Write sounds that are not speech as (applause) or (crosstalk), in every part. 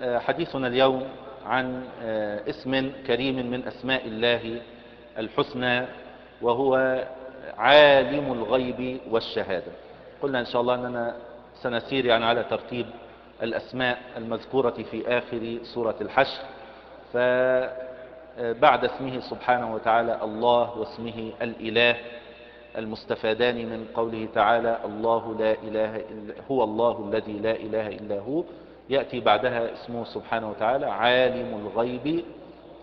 فحديثنا اليوم عن اسم كريم من أسماء الله الحسنى وهو عالم الغيب والشهادة. قلنا إن شاء الله أننا سنسير يعني على ترتيب الأسماء المذكورة في آخر سورة الحشر. فبعد اسمه سبحانه وتعالى الله واسمه الإله المستفادان من قوله تعالى الله لا إله إلا هو الله الذي لا إله إلا هو. يأتي بعدها اسمه سبحانه وتعالى عالم الغيب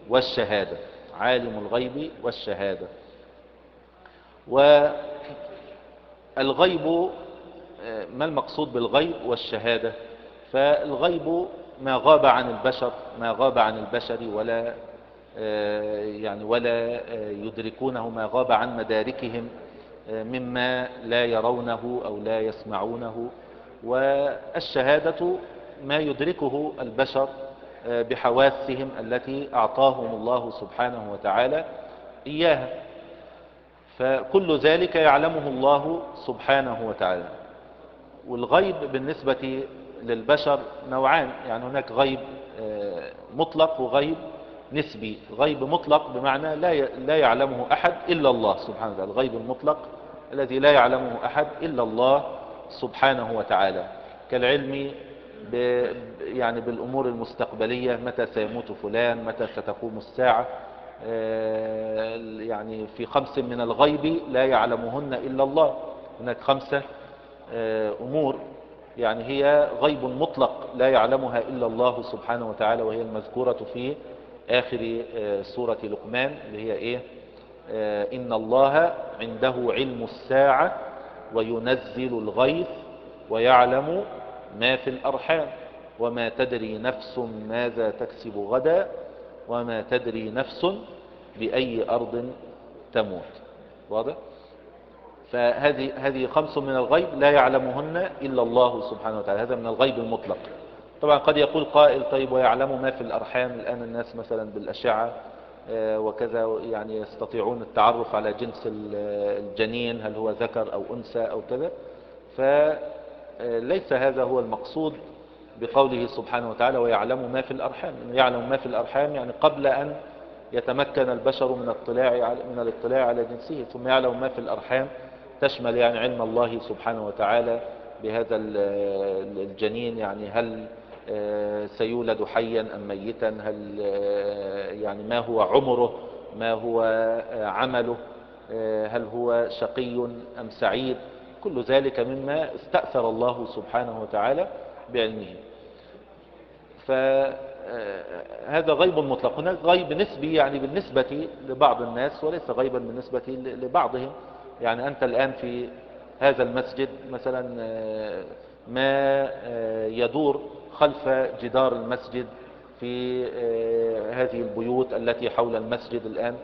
والشهادة. عالم الغيب والشهادة. والغيب ما المقصود بالغيب والشهادة؟ فالغيب ما غاب عن البشر ما غاب عن البشر ولا يعني ولا يدركونه ما غاب عن مداركهم مما لا يرونه أو لا يسمعونه. والشهادة ما يدركه البشر بحواسهم التي أعطاهم الله سبحانه وتعالى إياها. فكل ذلك يعلمه الله سبحانه وتعالى. والغيب بالنسبة للبشر نوعان يعني هناك غيب مطلق وغيب نسبي. غيب مطلق بمعنى لا لا يعلمه أحد إلا الله سبحانه وتعالى. الغيب المطلق الذي لا يعلمه أحد إلا الله سبحانه وتعالى. كالعلم ب يعني بالأمور المستقبلية متى سيموت فلان؟ متى ستقوم الساعة؟ يعني في خمس من الغيب لا يعلمهن إلا الله. هناك خمسة أمور يعني هي غيب مطلق لا يعلمها إلا الله سبحانه وتعالى وهي المذكورة في آخر سورة لقمان اللي هي إيه؟ إن الله عنده علم الساعة وينزل الغيث ويعلم ما في الأرحام وما تدري نفس ماذا تكسب غدا وما تدري نفس بأي أرض تموت. واضح؟ فهذه هذه خمس من الغيب لا يعلمهن إلا الله سبحانه وتعالى. هذا من الغيب المطلق. طبعا قد يقول قائل طيب ويعلم ما في الأرحام؟ الآن الناس مثلا بالأشعة وكذا يعني يستطيعون التعرف على جنس الجنين هل هو ذكر أو أنثى أو كذا. فليس هذا هو المقصود بقوله سبحانه وتعالى ويعلم ما في الأرحام. يعلم ما في الأرحام يعني قبل أن يتمكن البشر من الاطلاع من الاطلاع على جنسه ثم يعلم ما في الأرحام. تشمل يعني علم الله سبحانه وتعالى بهذا الجنين يعني هل سيولد حيا أم ميتا؟ هل يعني ما هو عمره؟ ما هو عمله؟ هل هو شقي أم سعيد؟ كل ذلك مما استأثر الله سبحانه وتعالى بعلمه. فهذا غيب مطلق. هناك غيب نسبي يعني بالنسبة لبعض الناس وليس غيبا بالنسبة لبعضهم. يعني أنت الآن في هذا المسجد مثلا ما يدور خلف جدار المسجد في هذه البيوت التي حول المسجد الآن.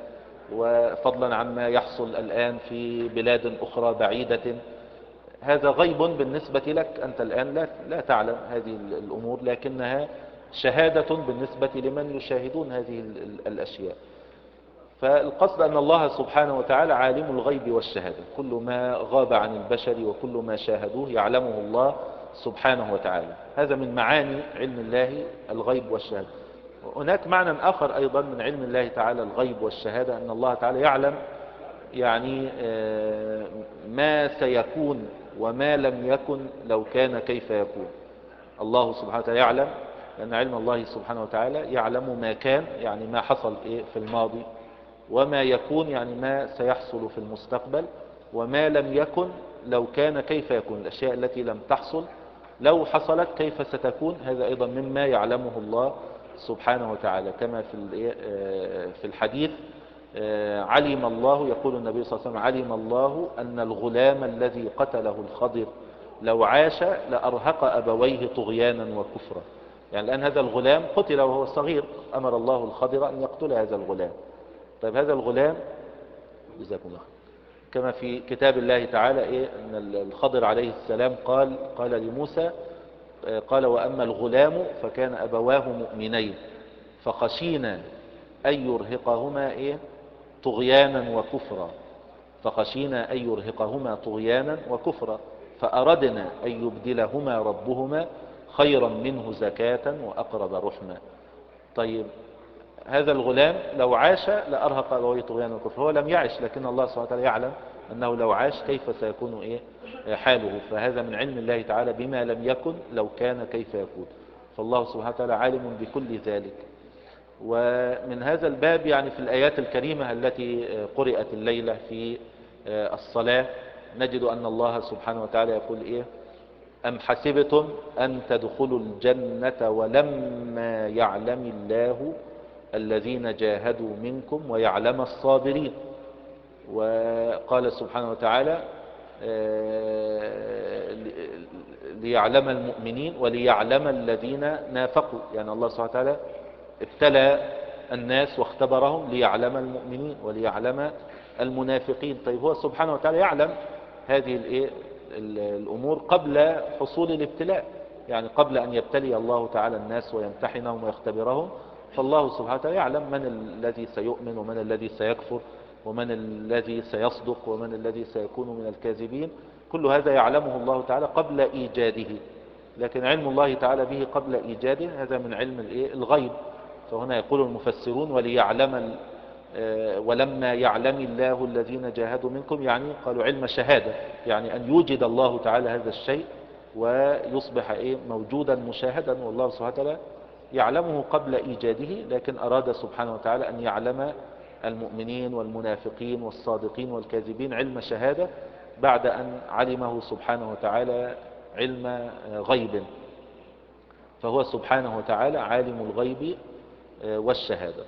وفضلا عما يحصل الآن في بلاد أخرى بعيدة. هذا غيب بالنسبة لك. أنت الآن لا, لا تعلم هذه الأمور لكنها شهادة بالنسبة لمن يشاهدون هذه الأشياء. فالقصد أن الله سبحانه وتعالى عالم الغيب والشهادة. كل ما غاب عن البشر وكل ما شاهدوه يعلمه الله سبحانه وتعالى. هذا من معاني علم الله الغيب والشهادة. هناك معنى آخر أيضا من علم الله تعالى الغيب والشهادة أن الله تعالى يعلم يعني ما سيكون وما لم يكن لو كان كيف يكون. الله سبحانه وتعالى يعلم لأن علم الله سبحانه وتعالى يعلم ما كان يعني ما حصل إيه في الماضي وما يكون يعني ما سيحصل في المستقبل وما لم يكن لو كان كيف يكون. الأشياء التي لم تحصل لو حصلت كيف ستكون؟ هذا أيضا مما يعلمه الله سبحانه وتعالى. كما في في الحديث علم الله يقول النبي صلى الله عليه وسلم علم الله أن الغلام الذي قتله الخضر لو عاش لأرهق أبويه طغيانا وكفرا. يعني الآن هذا الغلام قتل وهو صغير أمر الله الخضر أن يقتل هذا الغلام. طيب هذا الغلام جزاكم الله كما في كتاب الله تعالى إيه أن الخضر عليه السلام قال قال لموسى قال وأما الغلام فكان أبواه مؤمنين فخشينا أن يرهقهما إيه طغيانا وكفرا. فخشينا أن يرهقهما طغيانا وكفرا. فأردنا أن يبدلهما ربهما خيرا منه زكاة وأقرب رحما طيب هذا الغلام لو عاش لأرهق أبويه طغيانا وكفرا. هو لم يعش لكن الله سبحانه وتعالى يعلم أنه لو عاش كيف سيكون إيه؟ حاله. فهذا من علم الله تعالى بما لم يكن لو كان كيف يكون. فالله سبحانه وتعالى عالم بكل ذلك. ومن هذا الباب يعني في الآيات الكريمة التي قرأت الليلة في الصلاة نجد أن الله سبحانه وتعالى يقول إيه؟ أم حسبتم أن تدخلوا الجنة ولما يعلم الله الذين جاهدوا منكم ويعلم الصابرين؟ وقال سبحانه وتعالى ليعلم المؤمنين وليعلم الذين نافقوا. يعني الله سبحانه وتعالى ابتلى الناس واختبرهم ليعلم المؤمنين وليعلم المنافقين. طيب هو سبحانه وتعالى يعلم هذه الأمور قبل حصول الابتلاء يعني قبل أن يبتلي الله تعالى الناس ويمتحنهم ويختبرهم. فالله سبحانه وتعالى يعلم من الذي سيؤمن ومن الذي سيكفر ومن الذي سيصدق ومن الذي سيكون من الكاذبين. كل هذا يعلمه الله تعالى قبل إيجاده. لكن علم الله تعالى به قبل إيجاده هذا من علم الغيب. فهنا يقول المفسرون وليعلم آه، ولما يعلم الله الذين جاهدوا منكم يعني قالوا علم شهادة يعني أن يوجد الله تعالى هذا الشيء ويصبح إيه موجودا مشاهدا والله سبحانه وتعالى يعلمه قبل إيجاده لكن أراد سبحانه وتعالى أن يعلم المؤمنين والمنافقين والصادقين والكاذبين علم شهادة بعد أن علمه سبحانه وتعالى علم غيب. فهو سبحانه وتعالى عالم الغيب آه، والشهادة.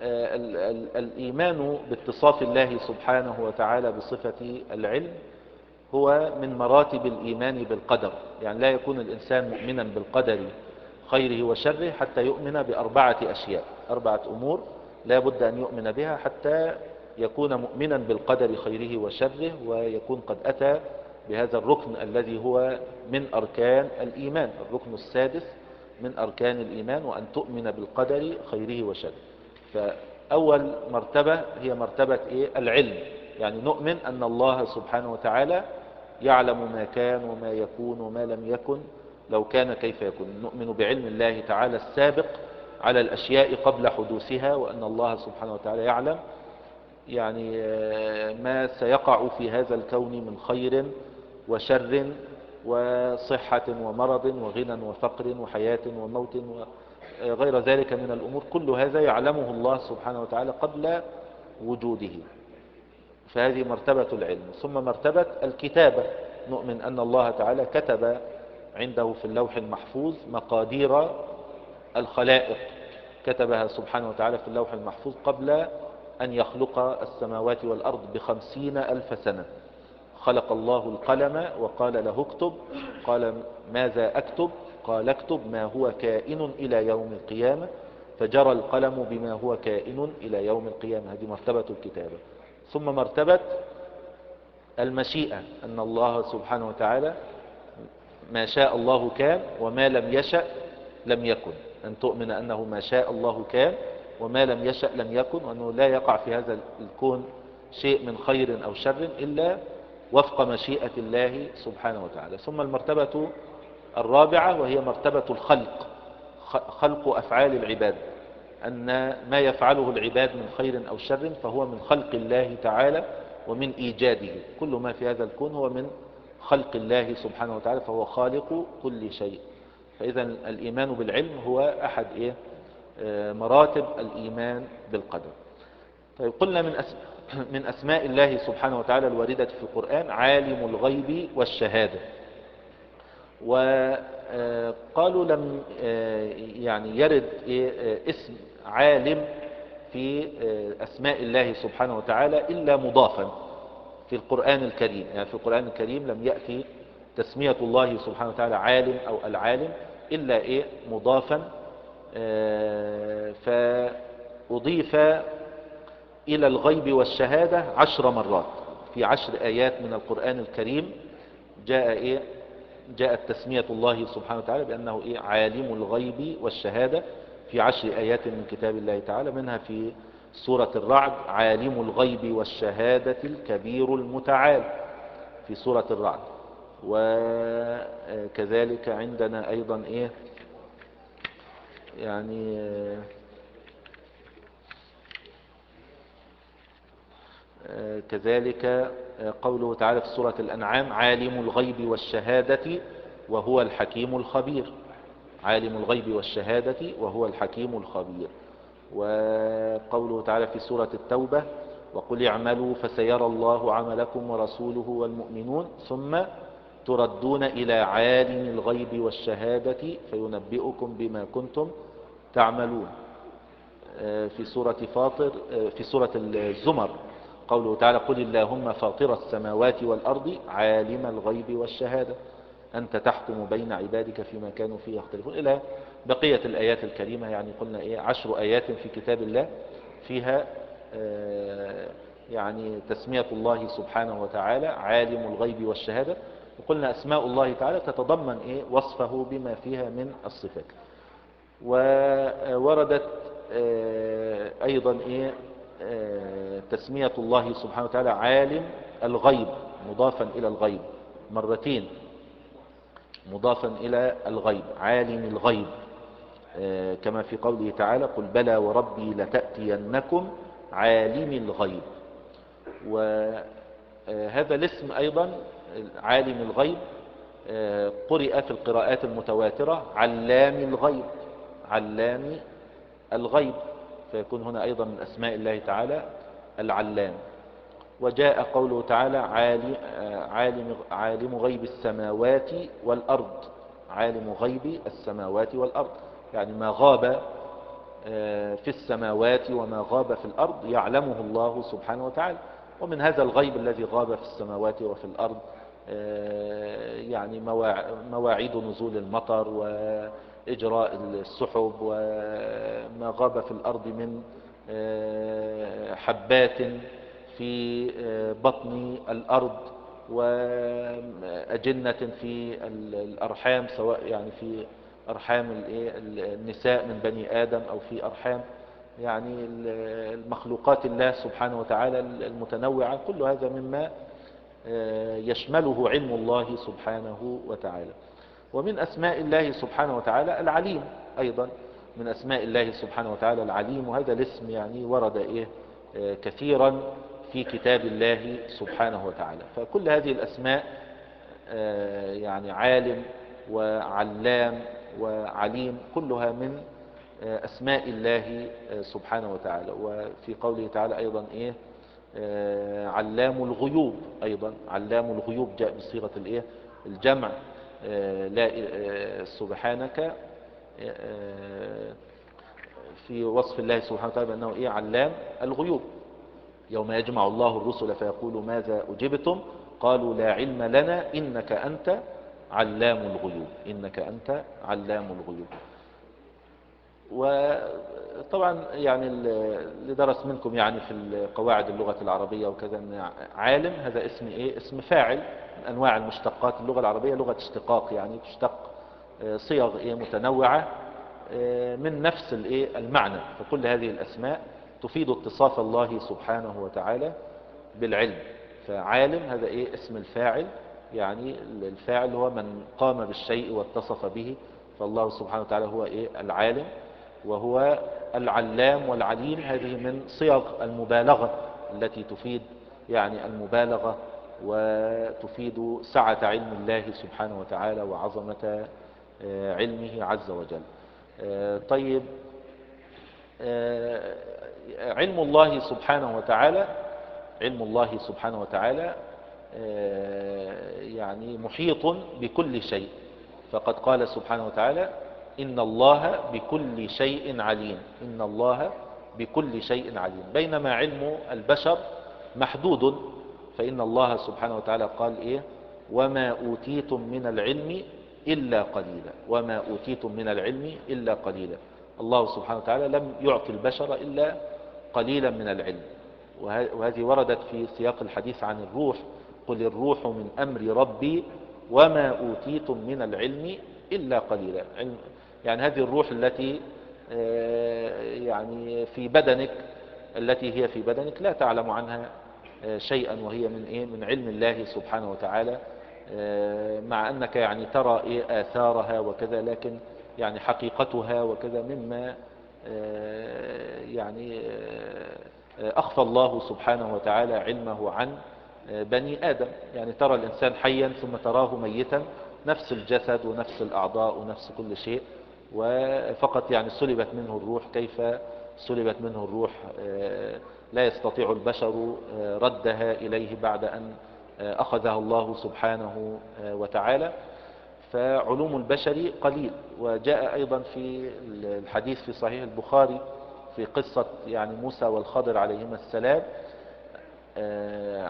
والإيمان آه، باتصاف الله سبحانه وتعالى بصفة العلم هو من مراتب الإيمان بالقدر. يعني لا يكون الإنسان مؤمنا بالقدر خيره وشره حتى يؤمن بأربعة أشياء أربعة أمور لا بد أن يؤمن بها حتى يكون مؤمنا بالقدر خيره وشره ويكون قد أتى بهذا الركن الذي هو من أركان الإيمان الركن السادس من أركان الإيمان وأن تؤمن بالقدر خيره وشره. فأول مرتبة هي مرتبة إيه؟ العلم. يعني نؤمن أن الله سبحانه وتعالى يعلم ما كان وما يكون وما لم يكن لو كان كيف يكون. نؤمن بعلم الله تعالى السابق على الأشياء قبل حدوثها وأن الله سبحانه وتعالى يعلم يعني آه، ما سيقع في هذا الكون من خير وشر وصحة ومرض وغنى وفقر وحياة وموت وغير ذلك من الأمور. كل هذا يعلمه الله سبحانه وتعالى قبل وجوده. فهذه مرتبة العلم. ثم مرتبة الكتابة نؤمن أن الله تعالى كتب عنده في اللوح المحفوظ مقادير الخلائق. كتبها سبحانه وتعالى في اللوح المحفوظ قبل أن يخلق السماوات والأرض بخمسين ألف سنة. خلق الله القلم وقال له اكتب. قال ماذا أكتب؟ قال اكتب ما هو كائن إلى يوم القيامة. فجرى القلم بما هو كائن إلى يوم القيامة. هذه مرتبة الكتابة ثم مرتبة المشيئة. أن الله سبحانه وتعالى ما شاء الله كان وما لم يشأ لم يكن. أن تؤمن أنه ما شاء الله كان وما لم يشأ لم يكن. وأنه لا يقع في هذا الكون شيء من خير أو شر إلا وفق مشيئة الله سبحانه وتعالى. ثم المرتبة الرابعة وهي مرتبة الخلق خلق أفعال العباد. أن ما يفعله العباد من خير أو شر فهو من خلق الله تعالى ومن إيجاده. كل ما في هذا الكون هو من خلق الله سبحانه وتعالى فهو خالق كل شيء. فإذا الإيمان بالعلم هو أحد إيه؟ آه، مراتب الإيمان بالقدر. طيب قلنا من أسماء, (clears throat) من أسماء الله سبحانه وتعالى الواردة في القرآن عالم الغيب والشهادة. وقالوا لم آه، يعني يرد آه، اسم عالم في أسماء الله سبحانه وتعالى إلا مضافا في القرآن الكريم. يعني في القرآن الكريم لم يأتي تسمية الله سبحانه وتعالى عالم أو العالم إلا إيه؟ مضافا آه، فأضيف إلى الغيب والشهادة عشر مرات. في عشر آيات من القرآن الكريم جاء إيه؟ جاءت تسمية الله سبحانه وتعالى بأنه إيه؟ عالم الغيب والشهادة. في عشر آيات من كتاب الله تعالى منها في سورة الرعد عالم الغيب والشهادة الكبير المتعال. في سورة الرعد. وكذلك عندنا أيضا إيه؟ يعني كذلك قوله تعالى في سورة الأنعام عالم الغيب والشهادة وهو الحكيم الخبير. عالم الغيب والشهادة وهو الحكيم الخبير. وقوله تعالى في سورة التوبة وقل اعملوا فسيرى الله عملكم ورسوله والمؤمنون ثم تردون إلى عالم الغيب والشهادة فينبئكم بما كنتم تعملون. في سورة فاطر في سورة الزمر. قوله تعالى قل اللهم فاطر السماوات والأرض عالم الغيب والشهادة. أنت تحكم بين عبادك فيما كانوا فيه يختلفون. إلى بقية الآيات الكريمة. يعني قلنا إيه؟ عشر آيات في كتاب الله. فيها آه، يعني تسمية الله سبحانه وتعالى عالم الغيب والشهادة. وقلنا أسماء الله تعالى تتضمن إيه؟ وصفه بما فيها من الصفات. ووردت آه، أيضا إيه؟ آه، تسمية الله سبحانه وتعالى عالم الغيب مضافا إلى الغيب. مرتين. مضافا إلى الغيب عالم الغيب. آه، كما في قوله تعالى قل بلى وربي لتأتينكم عالم الغيب. وهذا الاسم أيضا عالم الغيب آه، قرئ في القراءات المتواترة علام الغيب. علام الغيب. فيكون هنا أيضا من أسماء الله تعالى العلام. وجاء قوله تعالى عالم, عالم غيب السماوات والأرض. عالم غيب السماوات والأرض. يعني ما غاب آه، في السماوات وما غاب في الأرض يعلمه الله سبحانه وتعالى. ومن هذا الغيب الذي غاب في السماوات وفي الأرض آه، يعني مواعيد نزول المطر وإجراء السحب وما غاب في الأرض من آه، حبات في آه، بطن الأرض وأجنة في الأرحام سواء يعني في أرحام النساء من بني آدم أو في أرحام يعني المخلوقات الله سبحانه وتعالى المتنوعة كل هذا مما آه، يشمله علم الله سبحانه وتعالى. ومن أسماء الله سبحانه وتعالى العليم أيضا. من أسماء الله سبحانه وتعالى العليم وهذا الاسم يعني ورد إيه آه، كثيرا في كتاب الله سبحانه وتعالى. فكل هذه الأسماء آه، يعني عالم وعلام وعليم كلها من آه، أسماء الله سبحانه وتعالى. وفي قوله تعالى أيضا إيه علام الغيوب أيضا. علام الغيوب جاء بصيغة الإيه الجمع. لا سبحانك في وصف الله سبحانه وتعالى بأنه إيه؟ علام الغيوب. يوم يجمع الله الرسل فيقول ماذا أجبتم؟ قالوا لا علم لنا إنك أنت علام الغيوب. إنك أنت علام الغيوب. وطبعا يعني اللي درس منكم يعني في قواعد اللغة العربية وكذا عالم. هذا اسم إيه؟ اسم فاعل من أنواع المشتقات اللغة العربية لغة اشتقاق يعني تشتق آه، صيغ إيه؟ متنوعة آه، من نفس الايه المعنى. فكل هذه الأسماء تفيد اتصاف الله سبحانه وتعالى بالعلم. فعالم هذا إيه؟ اسم الفاعل. يعني الفاعل هو من قام بالشيء واتصف به. فالله سبحانه وتعالى هو إيه؟ العالم. وهو العلام والعليم هذه من صيغ المبالغة التي تفيد يعني المبالغة وتفيد سعة علم الله سبحانه وتعالى وعظمة آه، علمه عز وجل. آه، طيب آه، علم الله سبحانه وتعالى علم الله سبحانه وتعالى يعني محيط بكل شيء. فقد قال سبحانه وتعالى إن الله بكل شيء عليم. إن الله بكل شيء عليم. بينما علم البشر محدود. فإن الله سبحانه وتعالى قال إيه؟ وما أوتيتم من العلم إلا قليلا. وما أوتيتم من العلم إلا قليلا. الله سبحانه وتعالى لم يعطي البشر إلا قليلا من العلم. وهذه وردت في سياق الحديث عن الروح. قل الروح من أمر ربي وما أوتيتم من العلم إلا قليلا. يعني هذه الروح التي آه، يعني في بدنك التي هي في بدنك لا تعلم عنها آه، شيئا وهي من إيه؟ من علم الله سبحانه وتعالى آه، مع أنك يعني ترى إيه؟ آثارها وكذا لكن يعني حقيقتها وكذا مما يعني أخفى الله سبحانه وتعالى علمه عن بني آدم. يعني ترى الإنسان حيا ثم تراه ميتا نفس الجسد ونفس الأعضاء ونفس كل شيء. وفقط يعني سلبت منه الروح كيف سلبت منه الروح؟ آه، لا يستطيع البشر آه، ردها إليه بعد أن آه، أخذها الله سبحانه وتعالى. فعلوم البشر قليل. وجاء أيضا في الحديث في صحيح البخاري في قصة يعني موسى والخضر عليهما السلام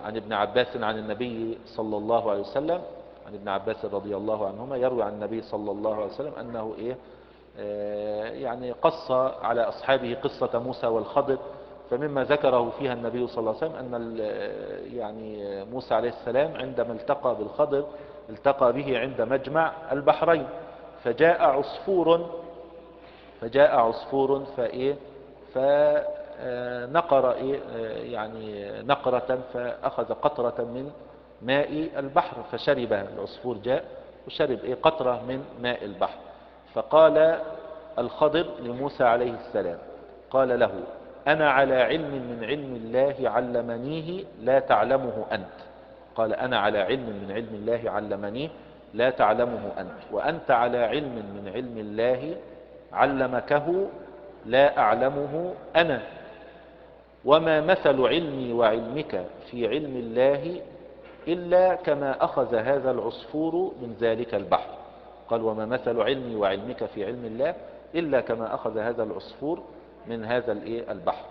عن ابن عباس عن النبي صلى الله عليه وسلم عن ابن عباس رضي الله عنهما يروي عن النبي صلى الله عليه وسلم أنه إيه؟ يعني قص على أصحابه قصة موسى والخضر فمما ذكره فيها النبي صلى الله عليه وسلم أن يعني موسى عليه السلام عندما التقى بالخضر التقى به عند مجمع البحرين فجاء عصفور فجاء عصفور فإيه؟ فنقر إيه؟ يعني نقرة فأخذ قطرة من ماء البحر فشربها العصفور جاء وشرب إيه؟ قطرة من ماء البحر. فقال الخضر لموسى عليه السلام قال له أنا على علم من علم الله علمنيه لا تعلمه أنت. قال أنا على علم من علم الله علمنيه لا تعلمه أنت. وأنت على علم من علم الله علمكه لا أعلمه أنا. وما مثل علمي وعلمك في علم الله إلا كما أخذ هذا العصفور من ذلك البحر. قال وما مثل علمي وعلمك في علم الله إلا كما أخذ هذا العصفور من هذا البحر.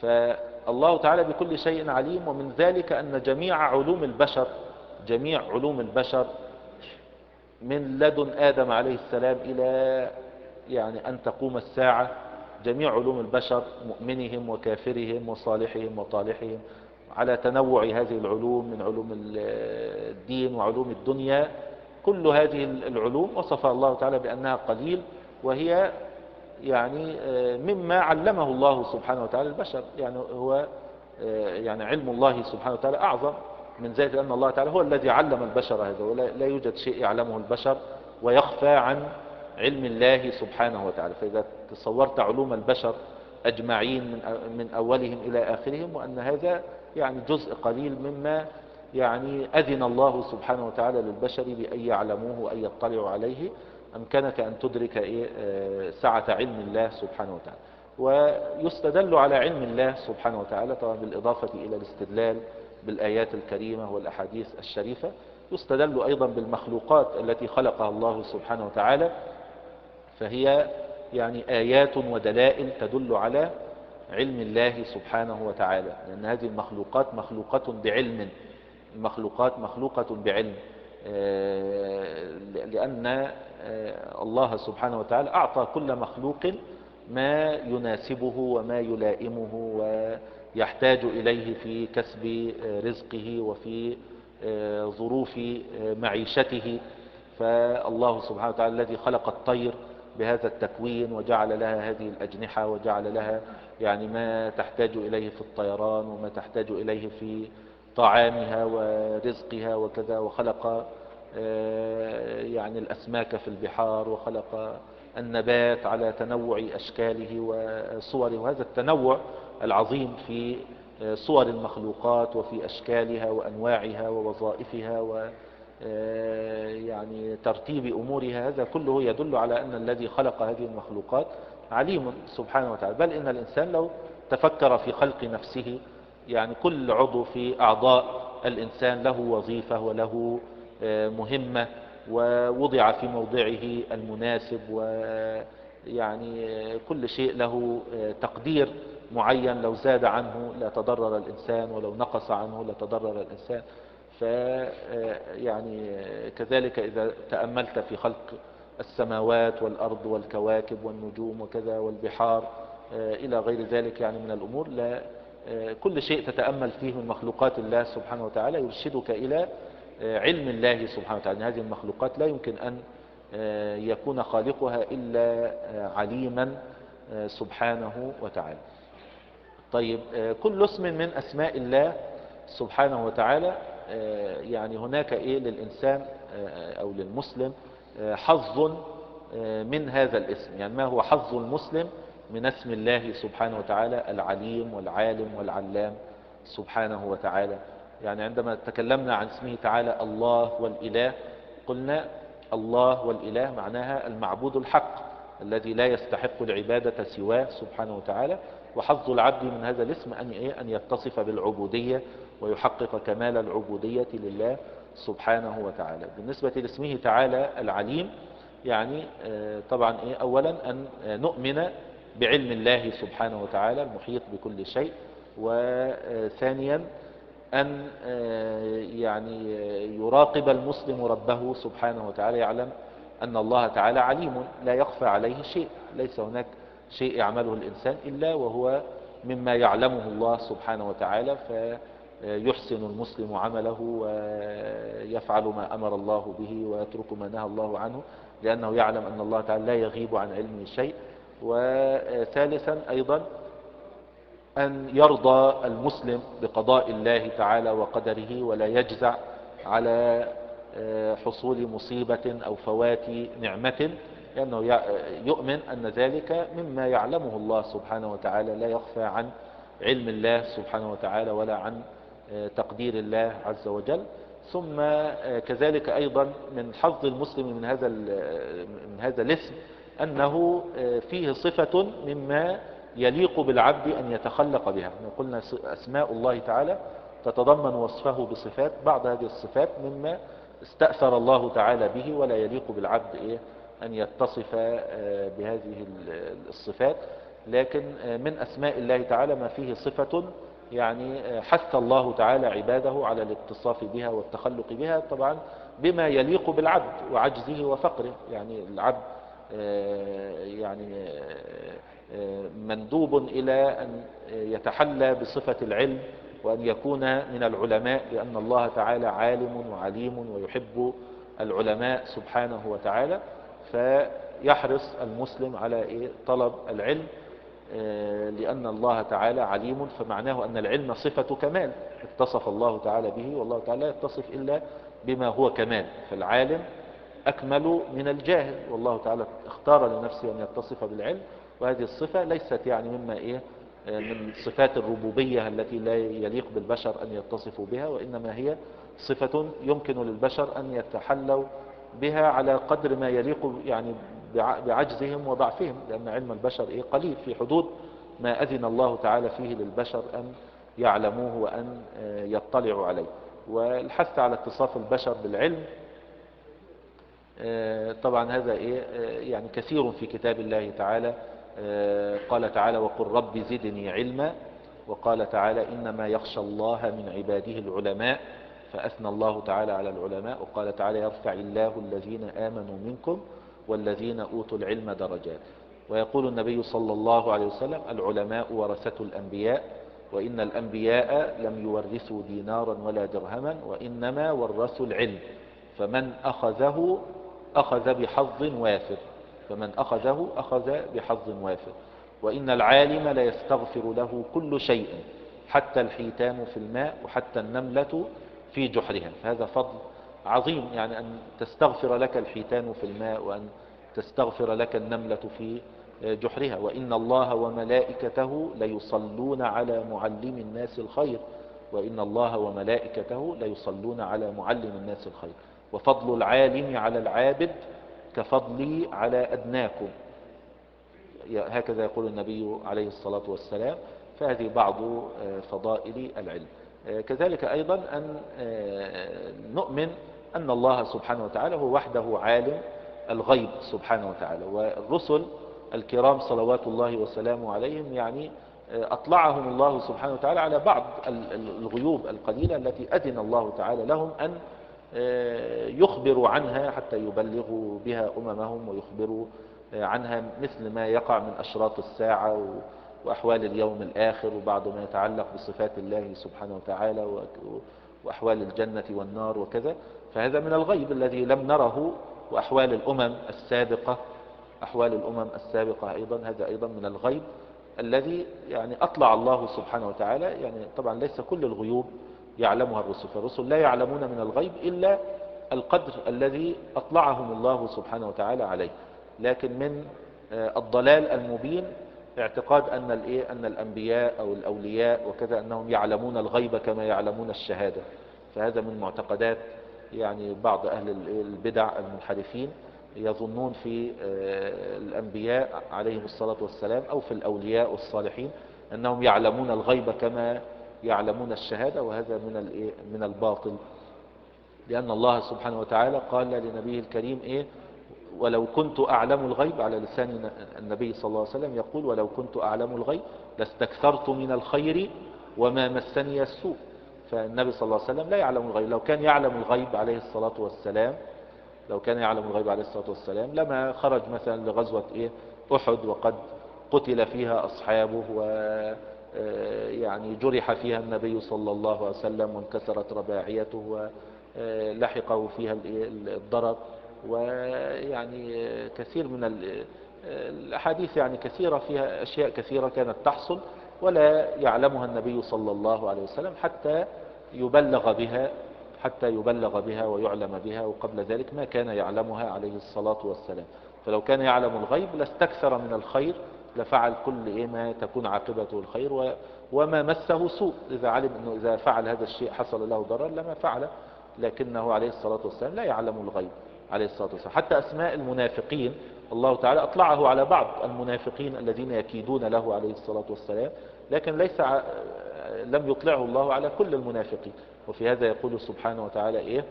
فالله تعالى بكل شيء عليم ومن ذلك أن جميع علوم البشر جميع علوم البشر من لدن آدم عليه السلام إلى يعني أن تقوم الساعة جميع علوم البشر مؤمنهم وكافرهم وصالحهم وطالحهم على تنوع هذه العلوم من علوم الدين وعلوم الدنيا كل هذه العلوم وصفها الله تعالى بأنها قليل وهي يعني آه، مما علمه الله سبحانه وتعالى البشر. يعني هو آه، يعني علم الله سبحانه وتعالى أعظم من ذلك أن الله تعالى هو الذي علم البشر هذا ولا يوجد شيء يعلمه البشر ويخفى عن علم الله سبحانه وتعالى. فإذا تصورت علوم البشر أجمعين من من أولهم إلى آخرهم وأن هذا يعني جزء قليل مما يعني أذن الله سبحانه وتعالى للبشر بأن يعلموه وأن يطلعوا عليه أمكنك أن تدرك إيه، آه، سعة علم الله سبحانه وتعالى. ويستدل على علم الله سبحانه وتعالى طبعا بالإضافة إلى الاستدلال بالآيات الكريمة والأحاديث الشريفة يستدل أيضا بالمخلوقات التي خلقها الله سبحانه وتعالى فهي يعني آيات ودلائل تدل على علم الله سبحانه وتعالى لأن هذه المخلوقات مخلوقة بعلم. المخلوقات مخلوقة بعلم. آه، لأن آه، الله سبحانه وتعالى أعطى كل مخلوق ما يناسبه وما يلائمه ويحتاج إليه في كسب آه، رزقه وفي ظروف معيشته. فالله سبحانه وتعالى الذي خلق الطير بهذا التكوين وجعل لها هذه الأجنحة وجعل لها يعني ما تحتاج إليه في الطيران وما تحتاج إليه في طعامها ورزقها وكذا وخلق آه، يعني الأسماك في البحار وخلق النبات على تنوع أشكاله وصوره. وهذا التنوع العظيم في آه، صور المخلوقات وفي أشكالها وأنواعها ووظائفها و آه، يعني ترتيب أمورها. هذا كله يدل على أن الذي خلق هذه المخلوقات عليم سبحانه وتعالى. بل إن الإنسان لو تفكر في خلق نفسه يعني كل عضو في أعضاء الإنسان له وظيفة وله آه، مهمة ووضع في موضعه المناسب ويعني آه، كل شيء له آه، تقدير معين. لو زاد عنه لا تضرر الإنسان ولو نقص عنه لا تضرر الإنسان. يعني كذلك إذا تأملت في خلق السماوات والأرض والكواكب والنجوم وكذا والبحار إلى غير ذلك يعني من الأمور لا كل شيء تتأمل فيه من مخلوقات الله سبحانه وتعالى يرشدك إلى علم الله سبحانه وتعالى. هذه المخلوقات لا يمكن أن يكون خالقها إلا عليما سبحانه وتعالى. طيب كل اسم من أسماء الله سبحانه وتعالى يعني هناك إيه للإنسان أو للمسلم حظ من هذا الاسم. يعني ما هو حظ المسلم؟ من اسم الله سبحانه وتعالى العليم والعالم والعلام سبحانه وتعالى. يعني عندما تكلمنا عن اسمه تعالى الله والإله قلنا الله والإله معناها المعبود الحق الذي لا يستحق العبادة سواه سبحانه وتعالى وحظ العبد من هذا الاسم أن, إيه؟ أن يتصف بالعبودية ويحقق كمال العبودية لله سبحانه وتعالى. بالنسبة لاسمه تعالى العليم يعني طبعا إيه؟ أولا أن نؤمن بعلم الله سبحانه وتعالى المحيط بكل شيء. وثانيا أن يعني يراقب المسلم ربه سبحانه وتعالى يعلم أن الله تعالى عليم لا يخفى عليه شيء ليس هناك شيء يعمله الإنسان إلا وهو مما يعلمه الله سبحانه وتعالى فيحسن المسلم عمله ويفعل ما أمر الله به ويترك ما نهى الله عنه لأنه يعلم أن الله تعالى لا يغيب عن علمه شيء. وثالثا أيضا أن يرضى المسلم بقضاء الله تعالى وقدره ولا يجزع على حصول مصيبة أو فوات نعمة لأنه يؤمن أن ذلك مما يعلمه الله سبحانه وتعالى لا يخفى عن علم الله سبحانه وتعالى ولا عن تقدير الله عز وجل. ثم كذلك أيضا من حظ المسلم من هذا من هذا الاسم أنه فيه صفة مما يليق بالعبد أن يتخلق بها. قلنا أسماء الله تعالى تتضمن وصفه بصفات بعض هذه الصفات مما استأثر الله تعالى به ولا يليق بالعبد إيه أن يتصف بهذه الصفات. لكن من أسماء الله تعالى ما فيه صفة يعني حث الله تعالى عباده على الاتصاف بها والتخلق بها طبعا بما يليق بالعبد وعجزه وفقره. يعني العبد يعني مندوب إلى أن يتحلى بصفة العلم وأن يكون من العلماء لأن الله تعالى عالم وعليم ويحب العلماء سبحانه وتعالى فيحرص المسلم على إيه؟ طلب العلم لأن الله تعالى عليم فمعناه أن العلم صفة كمال اتصف الله تعالى به والله تعالى يتصف إلا بما هو كمال فالعالم أكمل من الجاهل. والله تعالى اختار لنفسه أن يتصف بالعلم وهذه الصفة ليست يعني مما إيه من صفات الربوبية التي لا يليق بالبشر أن يتصفوا بها وإنما هي صفة يمكن للبشر أن يتحلوا بها على قدر ما يليق يعني بعجزهم وضعفهم لأن علم البشر إيه قليل في حدود ما أذن الله تعالى فيه للبشر أن يعلموه وأن يطلعوا عليه. والحث على اتصاف البشر بالعلم طبعا هذا إيه يعني كثير في كتاب الله تعالى. قال تعالى وقل رب زدني علما. وقال تعالى إنما يخشى الله من عباده العلماء فأثنى الله تعالى على العلماء. وقال تعالى يرفع الله الذين آمنوا منكم والذين أوتوا العلم درجات. ويقول النبي صلى الله عليه وسلم العلماء ورثة الأنبياء وإن الأنبياء لم يورثوا دينارا ولا درهما وإنما ورثوا العلم. فمن أخذه أخذ بحظ وافر. فمن أخذه أخذ بحظ وافر. وإن العالم لا يستغفر له كل شيء حتى الحيتان في الماء وحتى النملة في جحرها. فهذا فضل عظيم يعني أن تستغفر لك الحيتان في الماء وأن تستغفر لك النملة في جحرها. وإن الله وملائكته ليصلون على معلم الناس الخير. وإن الله وملائكته ليصلون على معلم الناس الخير. وفضل العالم على العابد كفضلي على أدناكم. هكذا يقول النبي عليه الصلاة والسلام فهذه بعض فضائل العلم. كذلك أيضا أن نؤمن أن الله سبحانه وتعالى هو وحده عالم الغيب سبحانه وتعالى والرسل الكرام صلوات الله وسلامه عليهم يعني أطلعهم الله سبحانه وتعالى على بعض الغيوب القليلة التي أذن الله تعالى لهم أن يخبروا عنها حتى يبلغوا بها أممهم ويخبروا عنها مثل ما يقع من أشراط الساعة وأحوال اليوم الآخر وبعض ما يتعلق بصفات الله سبحانه وتعالى وأحوال الجنة والنار وكذا. فهذا من الغيب الذي لم نره وأحوال الأمم السابقة أحوال الأمم السابقة أيضا. هذا أيضا من الغيب الذي يعني أطلع الله سبحانه وتعالى. يعني طبعا ليس كل الغيوب يعلمها الرسل. فالرسل لا يعلمون من الغيب إلا القدر الذي أطلعهم الله سبحانه وتعالى عليه. لكن من آه، الضلال المبين اعتقاد أن, أن الأنبياء أو الأولياء وكذا أنهم يعلمون الغيب كما يعلمون الشهادة. فهذا من معتقدات يعني بعض أهل البدع المنحرفين يظنون في آه، الأنبياء عليهم الصلاة والسلام أو في الأولياء والصالحين أنهم يعلمون الغيب كما يعلمون الشهادة وهذا من من الباطل. لأن الله سبحانه وتعالى قال لنبيه الكريم إيه؟ ولو كنت أعلم الغيب على لسان النبي صلى الله عليه وسلم يقول ولو كنت أعلم الغيب لاستكثرت من الخير وما مسني السوء. فالنبي صلى الله عليه وسلم لا يعلم الغيب. لو كان يعلم الغيب عليه الصلاة والسلام لو كان يعلم الغيب عليه الصلاة والسلام لما خرج مثلا لغزوة إيه؟ أحد وقد قتل فيها أصحابه و يعني جرح فيها النبي صلى الله عليه وسلم وانكسرت رباعيته ولحقه فيها الضرر ويعني كثير من الأحاديث يعني كثيرة فيها أشياء كثيرة كانت تحصل ولا يعلمها النبي صلى الله عليه وسلم حتى يبلغ بها حتى يبلغ بها ويعلم بها وقبل ذلك ما كان يعلمها عليه الصلاة والسلام. فلو كان يعلم الغيب لاستكثر من الخير لفعل كل إيه ما تكون عاقبته الخير وما مسه سوء. إذا علم أنه إذا فعل هذا الشيء حصل له ضرر لما فعله لكنه عليه الصلاة والسلام لا يعلم الغيب عليه الصلاة والسلام. حتى أسماء المنافقين الله تعالى أطلعه على بعض المنافقين الذين يكيدون له عليه الصلاة والسلام لكن ليس لم يطلعه الله على كل المنافقين. وفي هذا يقول سبحانه وتعالى إيه؟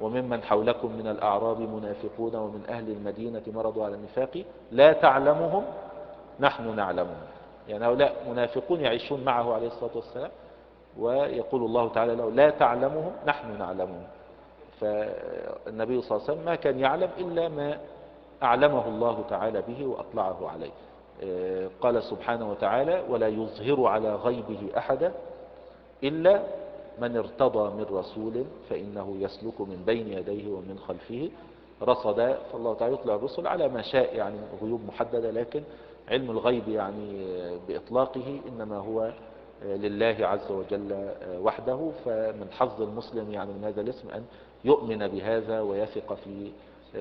وممن حولكم من الأعراب منافقون ومن أهل المدينة مرضوا على النفاق لا تعلمهم نحن نعلمهم يعني هؤلاء منافقون يعيشون معه عليه الصلاة والسلام ويقول الله تعالى له لا تعلمهم نحن نعلمهم فالنبي صلى الله عليه وسلم ما كان يعلم إلا ما أعلمه الله تعالى به وأطلعه عليه. آه، قال سبحانه وتعالى ولا يظهر على غيبه أحدا إلا من ارتضى من رسول فإنه يسلك من بين يديه ومن خلفه. رصدا فالله تعالى يطلع الرسل على ما شاء يعني غيوب محددة لكن علم الغيب يعني بإطلاقه إنما هو لله عز وجل وحده. فمن حظ المسلم يعني من هذا الاسم أن يؤمن بهذا ويثق في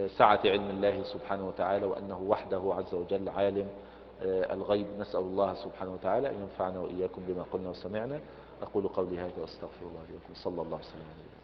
سعة علم الله سبحانه وتعالى وأنه وحده عز وجل عالم الغيب. نسأل الله سبحانه وتعالى أن ينفعنا وإياكم بما قلنا وسمعنا. أقول قولي هذا وأستغفر الله لكم صلى الله عليه وسلم